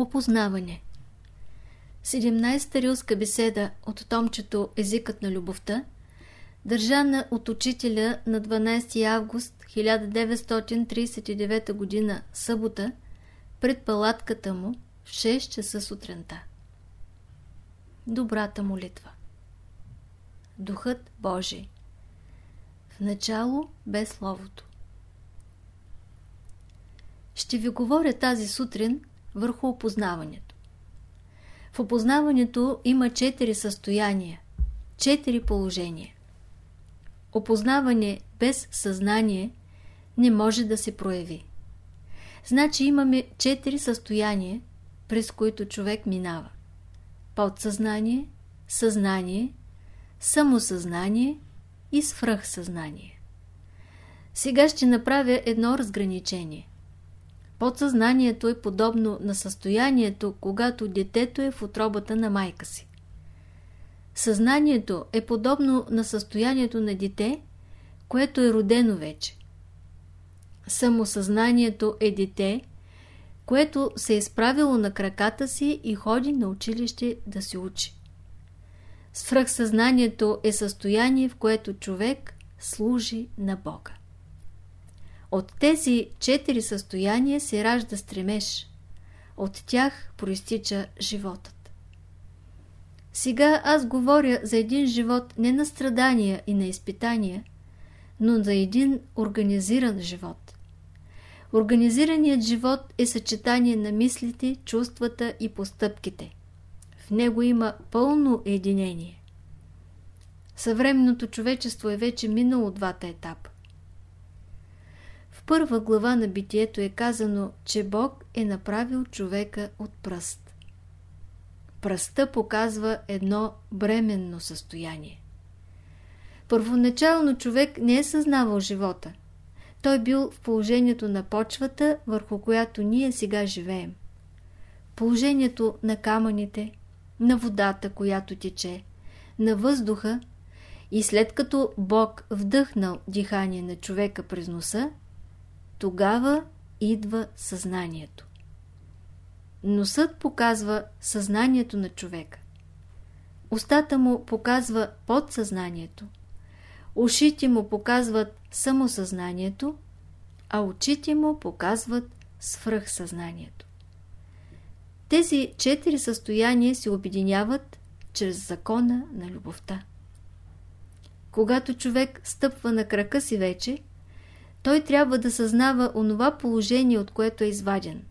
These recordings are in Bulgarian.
Опознаване 17-та рилска беседа от томчето Езикът на любовта, държана от учителя на 12 август 1939 г. събота, пред палатката му в 6 часа сутринта. Добрата молитва Духът Божий В начало без Словото Ще ви говоря тази сутрин върху опознаването. В опознаването има четири състояния, четири положения. Опознаване без съзнание не може да се прояви. Значи имаме четири състояния, през които човек минава. Подсъзнание, съзнание, самосъзнание и свръхсъзнание. Сега ще направя едно разграничение. Подсъзнанието е подобно на състоянието, когато детето е в отробата на майка си. Съзнанието е подобно на състоянието на дете, което е родено вече. Самосъзнанието е дете, което се е изправило на краката си и ходи на училище да се учи. Свръхсъзнанието е състояние, в което човек служи на Бога. От тези четири състояния се ражда стремеж. От тях проистича животът. Сега аз говоря за един живот не на страдания и на изпитания, но за един организиран живот. Организираният живот е съчетание на мислите, чувствата и постъпките. В него има пълно единение. Съвременното човечество е вече минало двата етапа първа глава на битието е казано, че Бог е направил човека от пръст. Пръста показва едно бременно състояние. Първоначално човек не е съзнавал живота. Той бил в положението на почвата, върху която ние сега живеем. Положението на камъните, на водата, която тече, на въздуха и след като Бог вдъхнал дихание на човека през носа, тогава идва съзнанието. Носът показва съзнанието на човека. Устата му показва подсъзнанието. Ушите му показват самосъзнанието, а очите му показват свръхсъзнанието. Тези четири състояния се обединяват чрез закона на любовта. Когато човек стъпва на крака си вече, той трябва да съзнава онова положение, от което е изваден.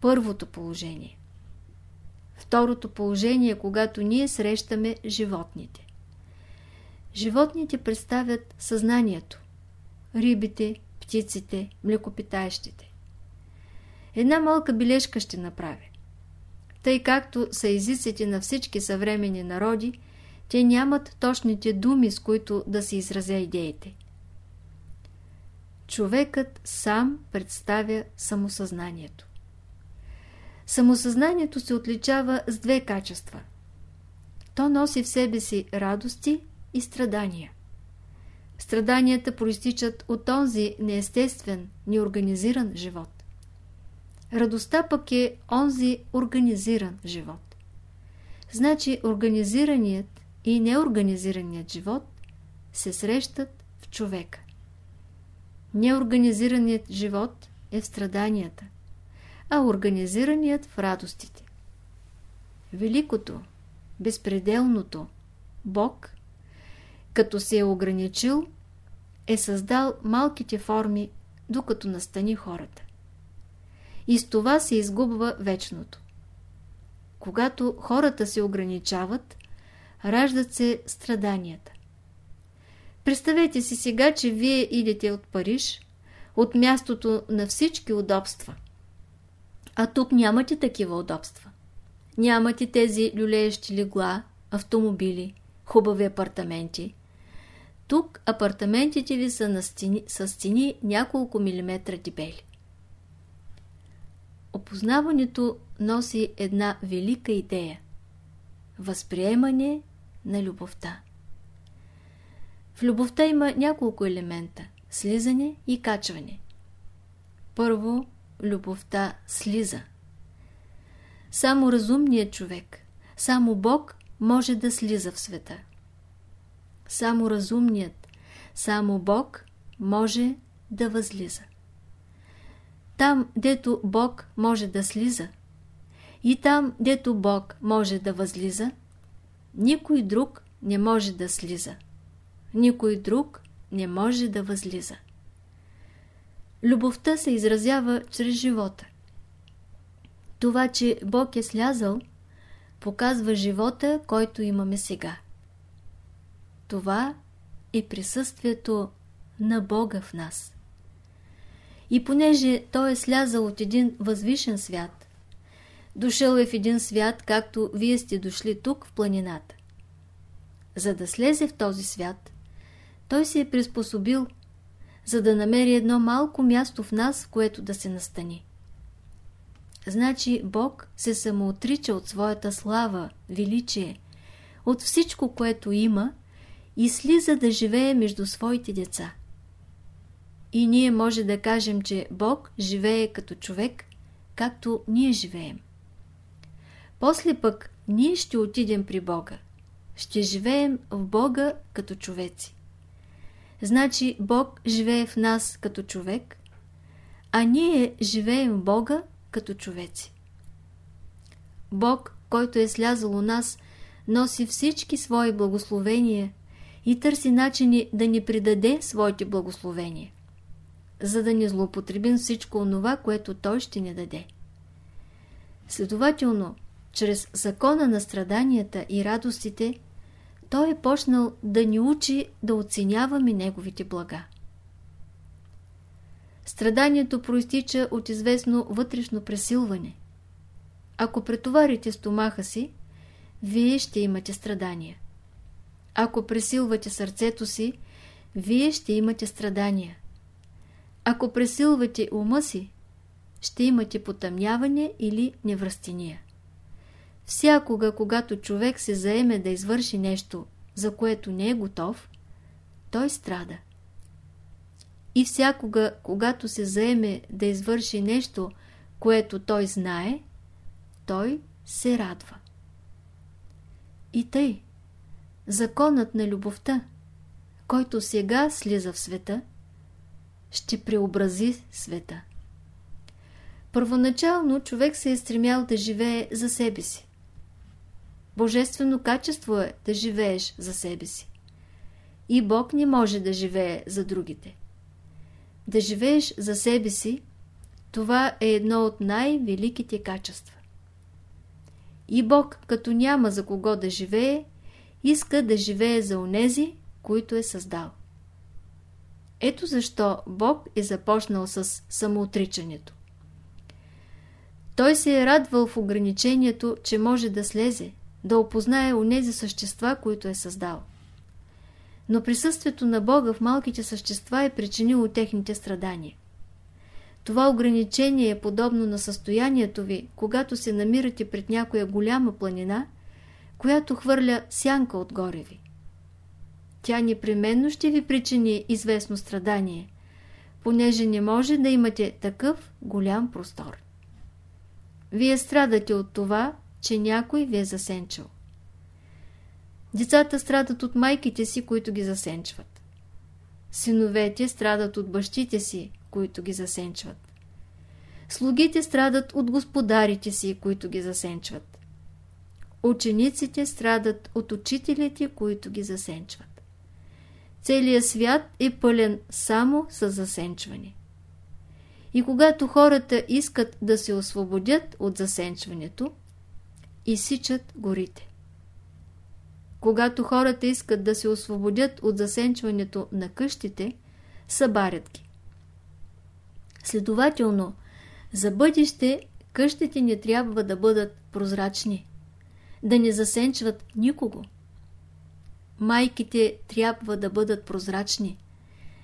Първото положение. Второто положение, когато ние срещаме животните. Животните представят съзнанието. Рибите, птиците, млекопитаещите. Една малка бележка ще направя. Тъй както са езиците на всички съвремени народи, те нямат точните думи, с които да се изразя идеите човекът сам представя самосъзнанието. Самосъзнанието се отличава с две качества. То носи в себе си радости и страдания. Страданията проистичат от онзи неестествен, неорганизиран живот. Радостта пък е онзи организиран живот. Значи организираният и неорганизираният живот се срещат в човека. Неорганизираният живот е в страданията, а организираният в радостите. Великото, безпределното, Бог, като се е ограничил, е създал малките форми, докато настани хората. И с това се изгубва вечното. Когато хората се ограничават, раждат се страданията. Представете си сега, че вие идете от Париж, от мястото на всички удобства. А тук нямате такива удобства. Нямате тези люлеещи легла, автомобили, хубави апартаменти. Тук апартаментите ви са на стени, с стени няколко милиметра дебели. Опознаването носи една велика идея – възприемане на любовта. В любовта има няколко елемента – слизане и качване. Първо, любовта слиза. Само разумният човек, само Бог може да слиза в света. Само разумният, само Бог може да възлиза. Там, дето Бог може да слиза, и там, дето Бог може да възлиза, никой друг не може да слиза. Никой друг не може да възлиза. Любовта се изразява чрез живота. Това, че Бог е слязал, показва живота, който имаме сега. Това е присъствието на Бога в нас. И понеже Той е слязал от един възвишен свят, дошъл е в един свят, както вие сте дошли тук в планината. За да слезе в този свят, Той се е приспособил, за да намери едно малко място в нас, в което да се настани. Значи Бог се самоотрича от своята слава, величие, от всичко, което има и слиза да живее между своите деца. И ние може да кажем, че Бог живее като човек, както ние живеем. После пък ние ще отидем при Бога. Ще живеем в Бога като човеци. Значи Бог живее в нас като човек, а ние живеем в Бога като човеци. Бог, който е слязал у нас, носи всички свои благословения и търси начини да ни придаде своите благословения, за да не злоупотребим всичко онова, което Той ще ни даде. Следователно, чрез закона на страданията и радостите, Той е почнал да ни учи да оценяваме Неговите блага. Страданието проистича от известно вътрешно пресилване. Ако претоварите стомаха си, вие ще имате страдания. Ако пресилвате сърцето си, вие ще имате страдания. Ако пресилвате ума си, ще имате потъмняване или невръстения. Всякога, когато човек се заеме да извърши нещо, за което не е готов, той страда. И всякога, когато се заеме да извърши нещо, което той знае, той се радва. И тъй, законът на любовта, който сега слиза в света, ще преобрази света. Първоначално човек се е стремял да живее за себе си. Божествено качество е да живееш за себе си. И Бог не може да живее за другите. Да живееш за себе си, това е едно от най-великите качества. И Бог, като няма за кого да живее, иска да живее за онези, които е създал. Ето защо Бог е започнал с самоотричането. Той се е радвал в ограничението, че може да слезе, да опознае онези същества, които е създал. Но присъствието на Бога в малките същества е причинило техните страдания. Това ограничение е подобно на състоянието ви, когато се намирате пред някоя голяма планина, която хвърля сянка отгоре ви. Тя непременно ще ви причини известно страдание, понеже не може да имате такъв голям простор. Вие страдате от това, че някой ви е засенчал. Децата страдат от майките си, които ги засенчват. Синовете страдат от бащите си, които ги засенчват. Слугите страдат от господарите си, които ги засенчват. Учениците страдат от учителите, които ги засенчват. Целият свят е пълен само с засенчване. И когато хората искат да се освободят от засенчването, изсичат горите. Когато хората искат да се освободят от засенчването на къщите, събарят ги. Следователно, за бъдеще къщите не трябва да бъдат прозрачни, да не засенчват никого. Майките трябва да бъдат прозрачни,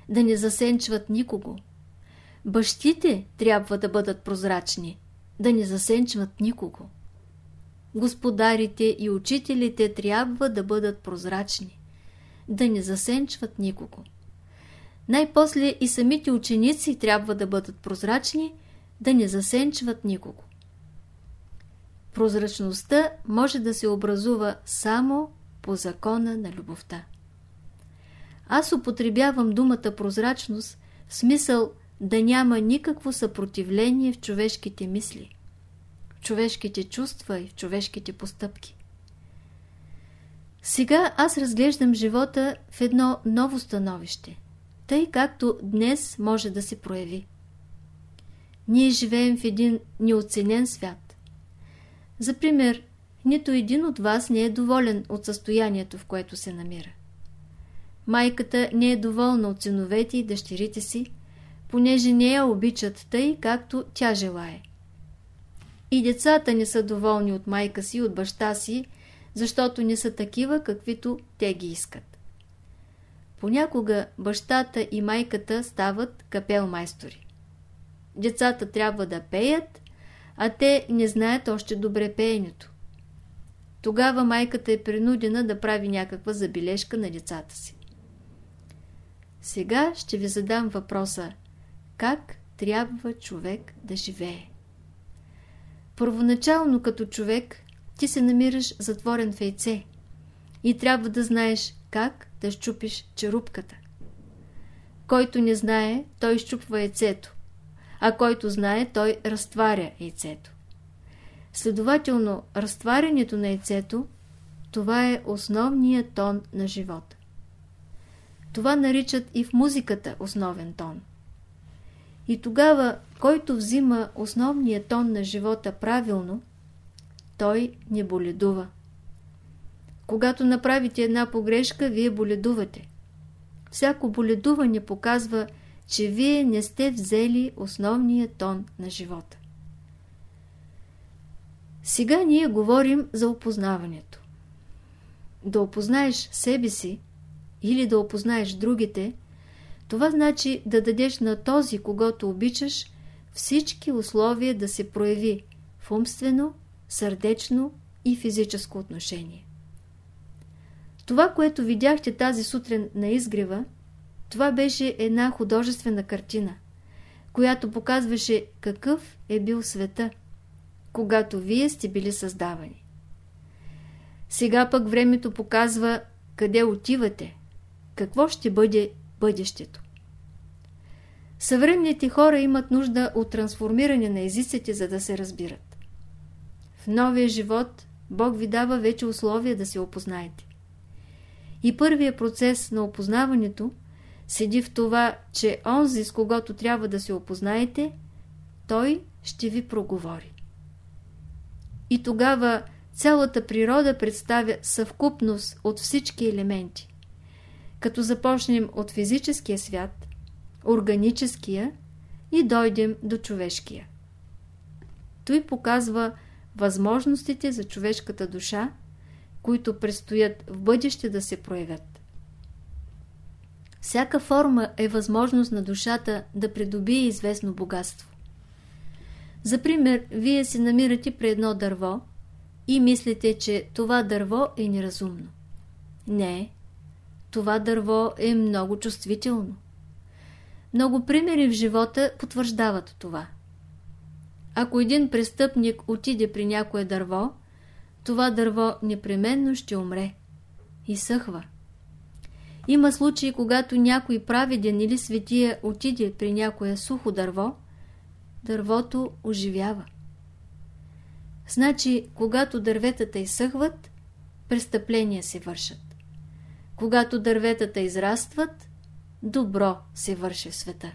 да не засенчват никого. Бащите трябва да бъдат прозрачни, да не засенчват никого. Господарите и учителите трябва да бъдат прозрачни, да не засенчват никого. Най-после и самите ученици трябва да бъдат прозрачни, да не засенчват никого. Прозрачността може да се образува само по закона на любовта. Аз употребявам думата прозрачност в смисъл да няма никакво съпротивление в човешките мисли, човешките чувства и в човешките постъпки. Сега аз разглеждам живота в едно ново становище, тъй както днес може да се прояви. Ние живеем в един неоценен свят. За пример, нито един от вас не е доволен от състоянието, в което се намира. Майката не е доволна от синовете и дъщерите си, понеже не я обичат тъй, както тя желае. И децата не са доволни от майка си и от баща си, защото не са такива, каквито те ги искат. Понякога бащата и майката стават капел майстори. Децата трябва да пеят, а те не знаят още добре пеенето. Тогава майката е принудена да прави някаква забележка на децата си. Сега ще ви задам въпроса как трябва човек да живее. Първоначално като човек ти се намираш затворен в яйце и трябва да знаеш как да щупиш черупката. Който не знае, той изчупва яйцето, а който знае, той разтваря яйцето. Следователно, разтварянето на яйцето, това е основният тон на живота. Това наричат и в музиката основен тон. И тогава, който взима основния тон на живота правилно, той не боледува. Когато направите една погрешка, вие боледувате. Всяко боледуване показва, че вие не сте взели основния тон на живота. Сега ние говорим за опознаването. Да опознаеш себе си или да опознаеш другите, това значи да дадеш на този, когато обичаш, всички условия да се прояви в умствено, сърдечно и физическо отношение. Това, което видяхте тази сутрин на изгрева, това беше една художествена картина, която показваше какъв е бил света, когато вие сте били създавани. Сега пък времето показва къде отивате, какво ще бъде бъдещето. Съвременните хора имат нужда от трансформиране на езиците, за да се разбират. В новия живот Бог ви дава вече условия да се опознаете. И първият процес на опознаването седи в това, че онзи, с когото трябва да се опознаете, той ще ви проговори. И тогава цялата природа представя съвкупност от всички елементи. Като започнем от физическия свят, органическия и дойдем до човешкия. Той показва възможностите за човешката душа, които предстоят в бъдеще да се проявят. Всяка форма е възможност на душата да придобие известно богатство. За пример, вие се намирате при едно дърво и мислите, че това дърво е неразумно. Не, това дърво е много чувствително. Много примери в живота потвърждават това. Ако един престъпник отиде при някое дърво, това дърво непременно ще умре. И съхва. Има случаи, когато някой праведен или светия отиде при някое сухо дърво, дървото оживява. Значи, когато дърветата изсъхват, престъпления се вършат. Когато дърветата израстват, добро се върши в света.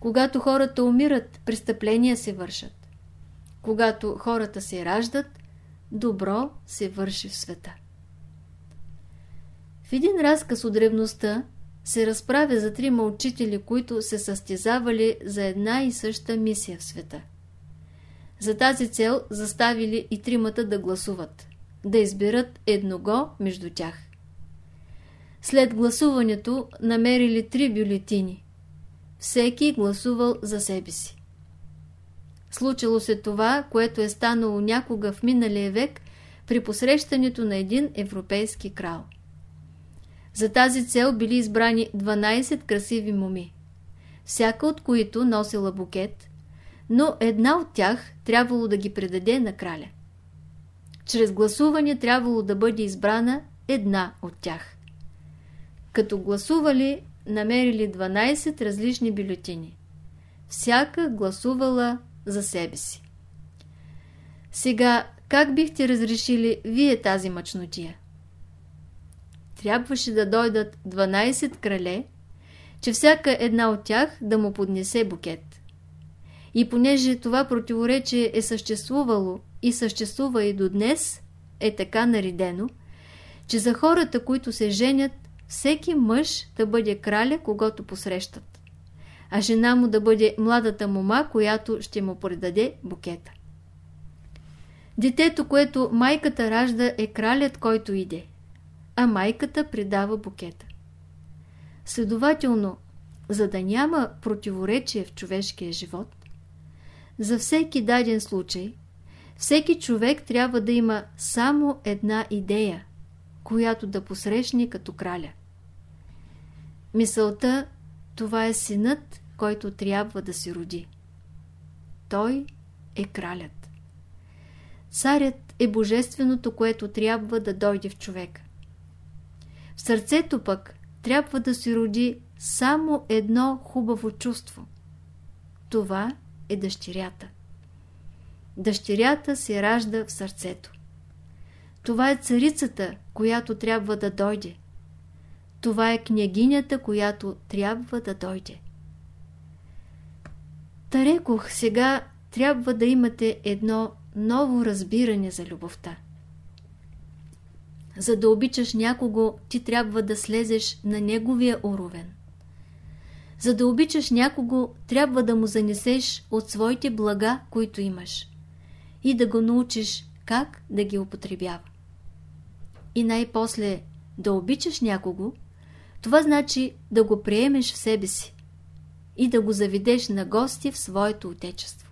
Когато хората умират, престъпления се вършат. Когато хората се раждат, добро се върши в света. В един разказ от древността се разправя за трима учители, които се състезавали за една и съща мисия в света. За тази цел заставили и тримата да гласуват, да изберат едного между тях. След гласуването намерили три бюлетини. Всеки гласувал за себе си. Случило се това, което е станало някога в миналия век при посрещането на един европейски крал. За тази цел били избрани 12 красиви моми, всяка от които носила букет, но една от тях трябвало да ги предаде на краля. Чрез гласуване трябвало да бъде избрана една от тях. Като гласували, намерили 12 различни бюлетини. Всяка гласувала за себе си. Сега, как бихте разрешили вие тази мъчнотия? Трябваше да дойдат 12 крале, че всяка една от тях да му поднесе букет. И понеже това противоречие е съществувало и съществува и до днес, е така наредено, че за хората, които се женят, всеки мъж да бъде краля, когато посрещат, а жена му да бъде младата мома, която ще му предаде букета. Детето, което майката ражда, е кралят, който иде, а майката предава букета. Следователно, за да няма противоречие в човешкия живот, за всеки даден случай, всеки човек трябва да има само една идея, която да посрещне като краля. Мисълта, това е синът, който трябва да се роди. Той е кралят. Царят е божественото, което трябва да дойде в човека. В сърцето пък трябва да се роди само едно хубаво чувство. Това е дъщерята. Дъщерята се ражда в сърцето. Това е царицата, която трябва да дойде. Това е княгинята, която трябва да дойде. Тарекох, сега трябва да имате едно ново разбиране за любовта. За да обичаш някого, ти трябва да слезеш на неговия уровен. За да обичаш някого, трябва да му занесеш от своите блага, които имаш и да го научиш как да ги употребява. И най-после да обичаш някого, това значи да го приемеш в себе си и да го заведеш на гости в своето отечество.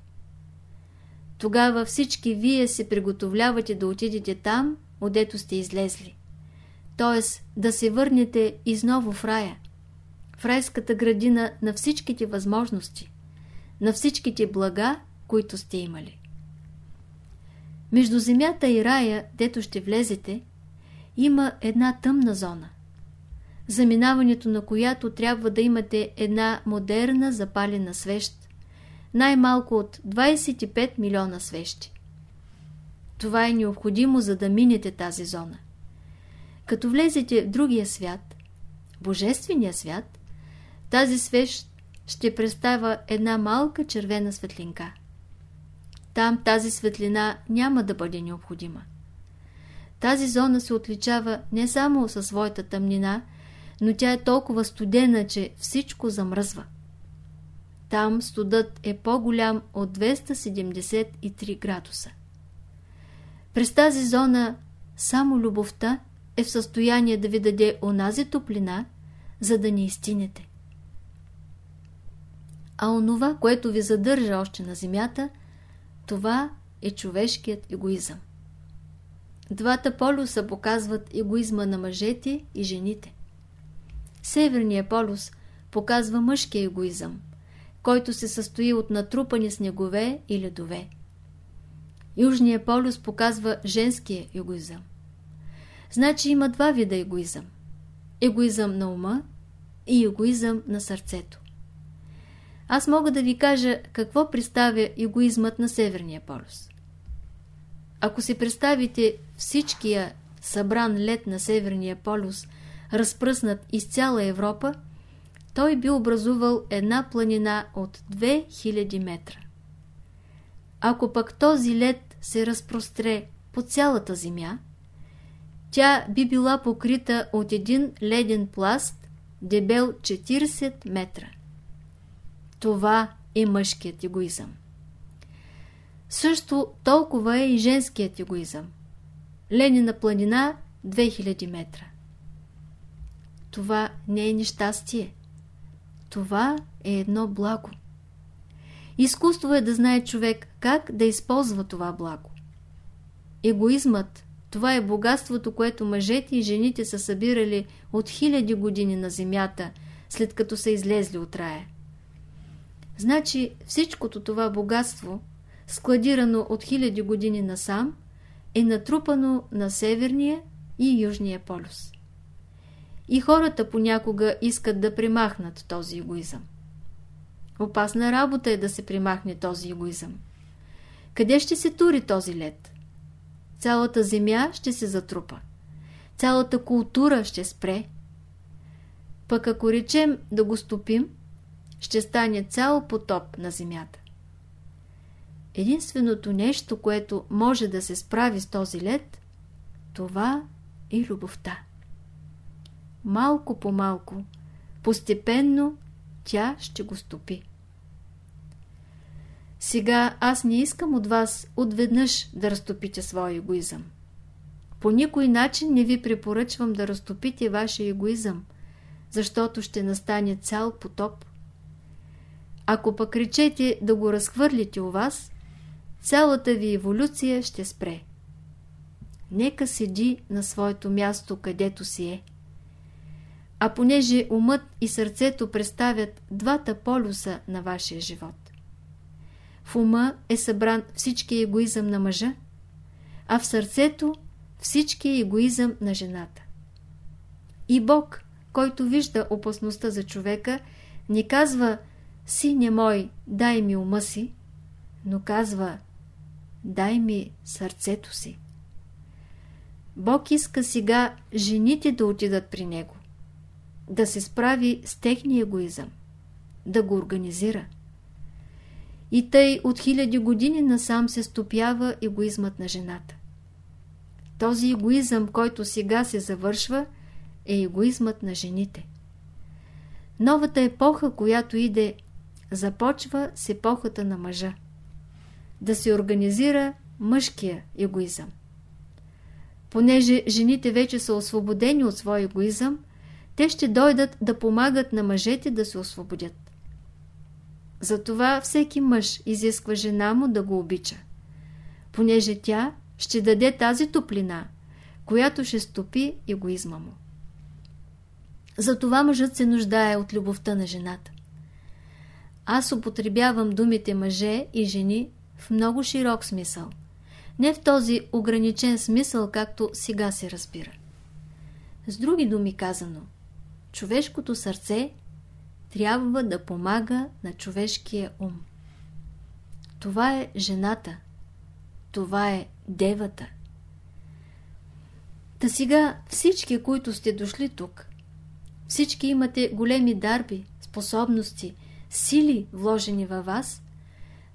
Тогава всички вие се приготовлявате да отидете там, отдето сте излезли. Т.е. да се върнете изново в рая, в райската градина на всичките възможности, на всичките блага, които сте имали. Между земята и рая, дето ще влезете, има една тъмна зона, заминаването на която трябва да имате една модерна запалена свещ, най-малко от 25 милиона свещи. Това е необходимо, за да минете тази зона. Като влезете в другия свят, Божествения свят, тази свещ ще представя една малка червена светлинка. Там тази светлина няма да бъде необходима. Тази зона се отличава не само със своята тъмнина, но тя е толкова студена, че всичко замръзва. Там студът е по-голям от 273 градуса. През тази зона само любовта е в състояние да ви даде онази топлина, за да не изтинете. А онова, което ви задържа още на земята, това е човешкият егоизъм. Двата полюса показват егоизма на мъжете и жените. Северният полюс показва мъжкия егоизъм, който се състои от натрупани снегове и ледове. Южният полюс показва женския егоизъм. Значи има два вида егоизъм. Егоизъм на ума и егоизъм на сърцето. Аз мога да ви кажа какво представя егоизмът на Северния полюс. Ако си представите всичкия събран лед на Северния полюс, разпръснат из цяла Европа, той би образувал една планина от 2000 метра. Ако пък този лед се разпростре по цялата земя, тя би била покрита от един леден пласт, дебел 40 метра. Това е мъжкият егоизъм. Също толкова е и женският егоизъм. Ленина планина 2000 метра. Това не е нещастие. Това е едно благо. Изкуство е да знае човек как да използва това благо. Егоизмът – това е богатството, което мъжете и жените са събирали от хиляди години на земята, след като са излезли от рая. Значи всичкото това богатство, складирано от хиляди години насам, е натрупано на Северния и Южния полюс. И хората понякога искат да примахнат този егоизъм. Опасна работа е да се примахне този егоизъм. Къде ще се тури този лед? Цялата земя ще се затрупа. Цялата култура ще спре. Пък ако речем да го стопим, ще стане цял потоп на земята. Единственото нещо, което може да се справи с този лед, това е любовта. Малко по малко, постепенно тя ще го стопи. Сега аз не искам от вас отведнъж да разтопите своя егоизъм. По никой начин не ви препоръчвам да разтопите вашия егоизъм, защото ще настане цял потоп. Ако пък речете да го разхвърлите у вас, цялата ви еволюция ще спре. Нека седи на своето място, където си е. А понеже умът и сърцето представят двата полюса на вашия живот. В ума е събран всички егоизъм на мъжа, а в сърцето всички егоизъм на жената. И Бог, който вижда опасността за човека, не казва «Сине мой, дай ми ума си», но казва «Дай ми сърцето си». Бог иска сега жените да отидат при Него, да се справи с техния егоизъм, да го организира. И тъй от хиляди години насам се стопява егоизмът на жената. Този егоизъм, който сега се завършва, е егоизмът на жените. Новата епоха, която иде, започва с епохата на мъжа. Да се организира мъжкия егоизъм. Понеже жените вече са освободени от своя егоизъм, те ще дойдат да помагат на мъжете да се освободят. Затова всеки мъж изисква жена му да го обича, понеже тя ще даде тази топлина, която ще стопи егоизма му. Затова мъжът се нуждае от любовта на жената. Аз употребявам думите мъже и жени в много широк смисъл. Не в този ограничен смисъл, както сега се разбира. С други думи казано, човешкото сърце трябва да помага на човешкия ум. Това е жената. Това е девата. Та сега всички, които сте дошли тук, всички имате големи дарби, способности, сили вложени във вас,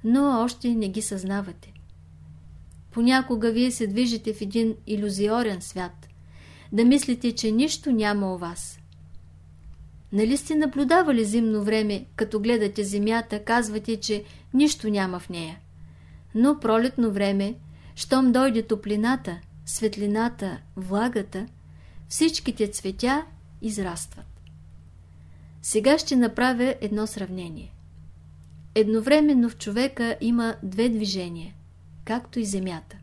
но още не ги съзнавате. Понякога вие се движите в един иллюзиорен свят, да мислите, че нищо няма у вас. Нали сте наблюдавали зимно време, като гледате земята, казвате, че нищо няма в нея. Но пролетно време, щом дойде топлината, светлината, влагата, всичките цветя израстват. Сега ще направя едно сравнение. Едновременно в човека има две движения, както и Земята.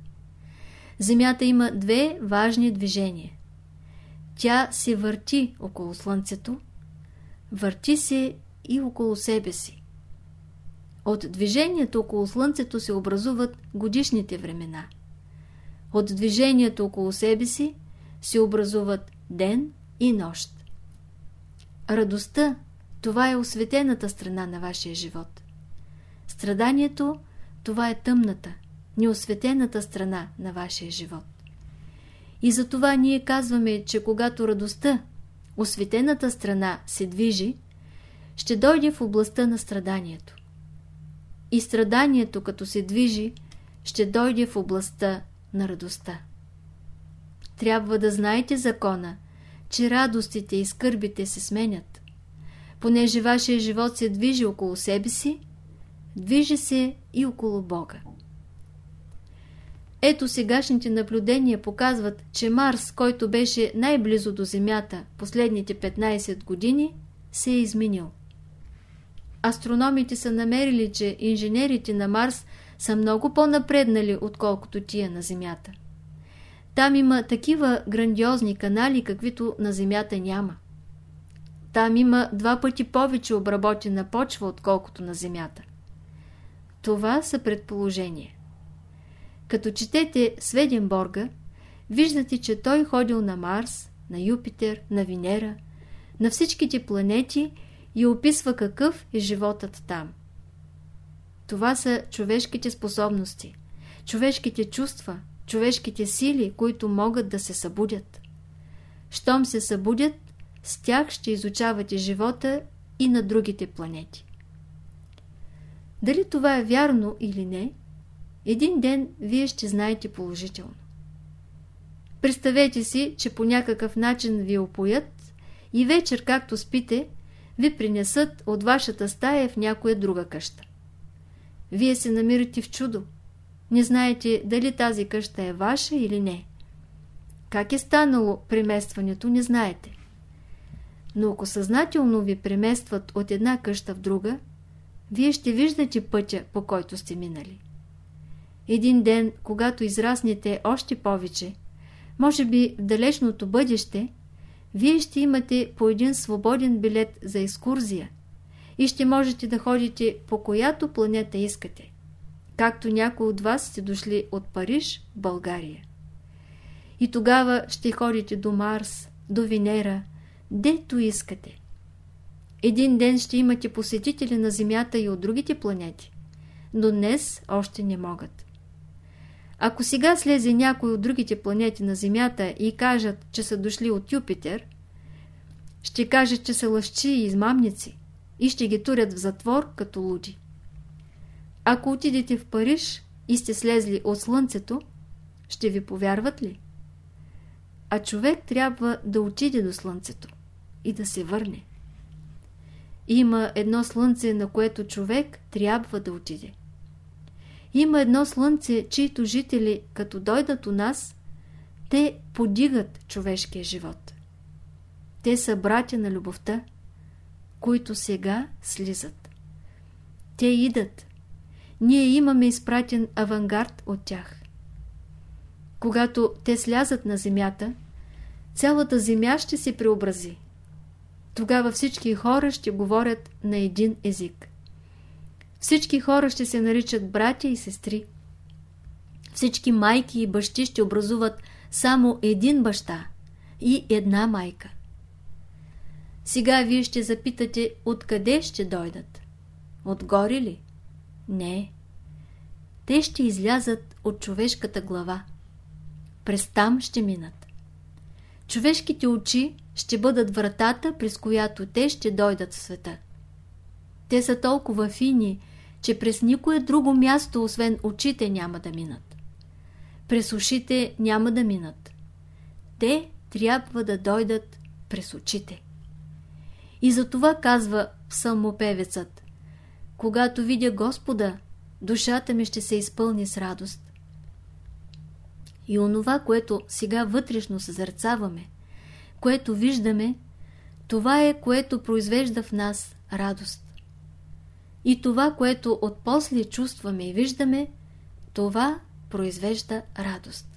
Земята има две важни движения. Тя се върти около Слънцето, върти се и около себе си. От движението около Слънцето се образуват годишните времена. От движението около себе си се образуват ден и нощ. Радостта – това е осветената страна на вашия живот. Страданието – това е тъмната, неосветената страна на вашия живот. И затова ние казваме, че когато радостта, осветената страна се движи, ще дойде в областта на страданието. И страданието, като се движи, ще дойде в областта на радостта. Трябва да знаете закона, че радостите и скърбите се сменят. Понеже вашия живот се движи около себе си, движи се и около Бога. Ето сегашните наблюдения показват, че Марс, който беше най-близо до Земята последните 15 години, се е изменил. Астрономите са намерили, че инженерите на Марс са много по-напреднали, отколкото тия на Земята. Там има такива грандиозни канали, каквито на Земята няма. Там има два пъти повече обработена почва, отколкото на Земята. Това са предположения. Като четете Сведенборга, виждате, че той ходил на Марс, на Юпитер, на Венера, на всичките планети и описва какъв е животът там. Това са човешките способности, човешките чувства, човешките сили, които могат да се събудят. Щом се събудят, с тях ще изучавате живота и на другите планети. Дали това е вярно или не, един ден вие ще знаете положително. Представете си, че по някакъв начин ви опоят и вечер, както спите, ви принесат от вашата стая в някоя друга къща. Вие се намирате в чудо. Не знаете дали тази къща е ваша или не. Как е станало преместването, не знаете. Но ако съзнателно ви преместват от една къща в друга, вие ще виждате пътя, по който сте минали. Един ден, когато израснете още повече, може би в далечното бъдеще, вие ще имате по един свободен билет за екскурзия и ще можете да ходите по която планета искате, както някои от вас сте дошли от Париж България. И тогава ще ходите до Марс, до Венера, дето искате. Един ден ще имате посетители на Земята и от другите планети, но днес още не могат. Ако сега слезе някой от другите планети на Земята и кажат, че са дошли от Юпитер, ще кажат, че са лъжци и измамници и ще ги турят в затвор като луди. Ако отидете в Париж и сте слезли от Слънцето, ще ви повярват ли? А човек трябва да отиде до Слънцето и да се върне. Има едно Слънце, на което човек трябва да отиде. Има едно слънце, чието жители, като дойдат у нас, те подигат човешкия живот. Те са братя на любовта, които сега слизат. Те идат. Ние имаме изпратен авангард от тях. Когато те слязат на земята, цялата земя ще се преобрази. Тогава всички хора ще говорят на един език. Всички хора ще се наричат братя и сестри. Всички майки и бащи ще образуват само един баща и една майка. Сега вие ще запитате откъде ще дойдат. Отгоре ли? Не. Те ще излязат от човешката глава. През там ще минат. Човешките очи ще бъдат вратата, през която те ще дойдат в света. Те са толкова фини, че през никое друго място, освен очите, няма да минат. През ушите няма да минат. Те трябва да дойдат през очите. И за това казва псалмопевецът Когато видя Господа, душата ми ще се изпълни с радост. И онова, което сега вътрешно съзерцаваме, което виждаме, това е, което произвежда в нас радост. И това, което отпосле чувстваме и виждаме, това произвежда радост.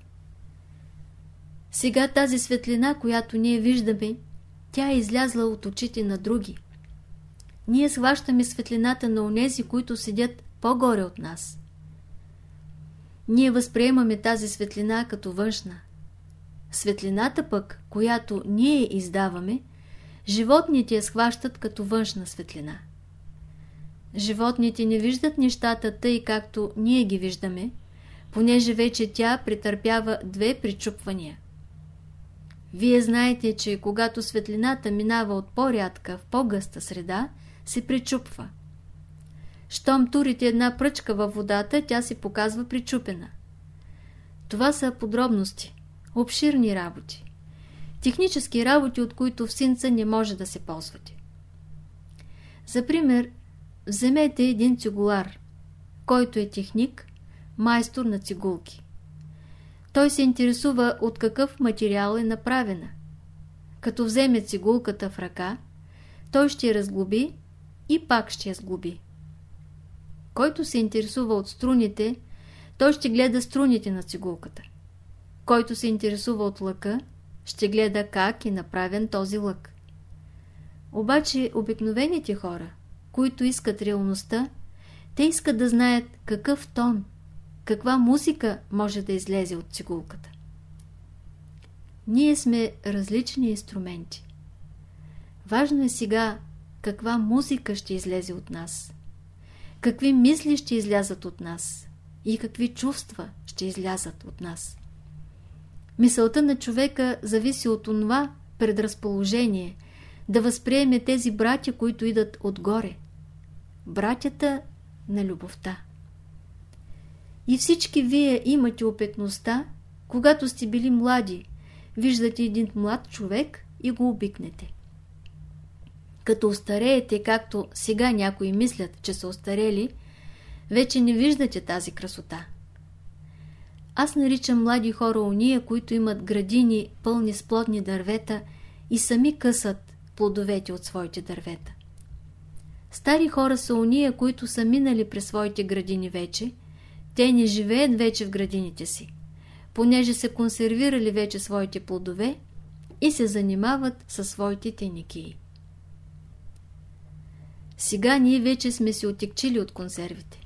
Сега тази светлина, която ние виждаме, тя е излязла от очите на други. Ние схващаме светлината на онези, които седят по-горе от нас. Ние възприемаме тази светлина като външна. Светлината пък, която ние издаваме, животните я схващат като външна светлина. Животните не виждат нещата тъй, както ние ги виждаме, понеже вече тя претърпява две причупвания. Вие знаете, че когато светлината минава от по-рядка в по-гъста среда, се причупва. Щом турите една пръчка във водата, тя се показва причупена. Това са подробности, обширни работи. Технически работи, от които в синца не може да се ползвате. За пример, Вземете един цигулар, който е техник, майстор на цигулки. Той се интересува от какъв материал е направена. Като вземе цигулката в ръка, той ще я разглоби и пак ще я сглоби. Който се интересува от струните, той ще гледа струните на цигулката. Който се интересува от лъка, ще гледа как е направен този лък. Обаче обикновените хора, които искат реалността, те искат да знаят какъв тон, каква музика може да излезе от цигулката. Ние сме различни инструменти. Важно е сега каква музика ще излезе от нас, какви мисли ще излязат от нас и какви чувства ще излязат от нас. Мисълта на човека зависи от това предразположение да възприеме тези братя, които идат отгоре. Братята на любовта. И всички вие имате опитността, когато сте били млади, виждате един млад човек и го обикнете. Като остареете, както сега някои мислят, че са остарели, вече не виждате тази красота. Аз наричам млади хора уния, които имат градини пълни с плодни дървета и сами късат плодовете от своите дървета. Стари хора са уния, които са минали през своите градини вече. Те не живеят вече в градините си, понеже са консервирали вече своите плодове и се занимават със своите теники. Сега ние вече сме се отекчили от консервите.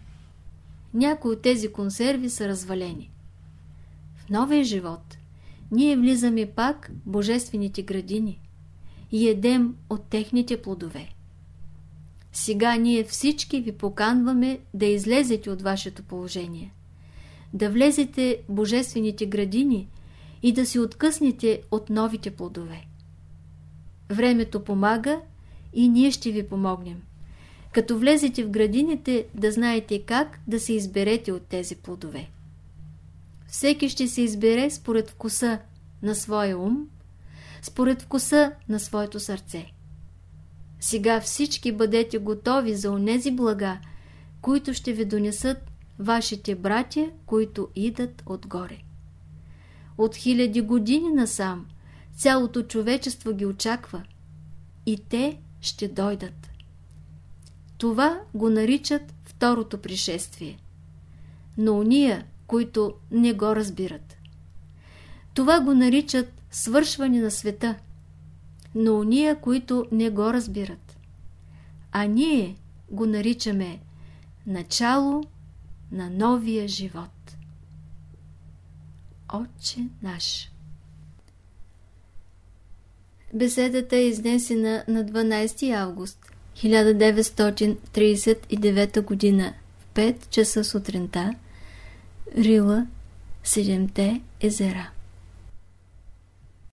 Някои от тези консерви са развалени. В новия живот ние влизаме пак в божествените градини и едем от техните плодове. Сега ние всички ви поканваме да излезете от вашето положение, да влезете в божествените градини и да се откъснете от новите плодове. Времето помага и ние ще ви помогнем. Като влезете в градините, да знаете как да се изберете от тези плодове. Всеки ще се избере според вкуса на своя ум, според вкуса на своето сърце. Сега всички бъдете готови за онези блага, които ще ви донесат вашите братя, които идат отгоре. От хиляди години насам цялото човечество ги очаква и те ще дойдат. Това го наричат второто пришествие. Но уния, които не го разбират. Това го наричат свършване на света – но уния, които не го разбират. А ние го наричаме начало на новия живот. Отче наш Беседата е изнесена на 12 август 1939 г. в 5 часа сутринта Рила, Седемте езера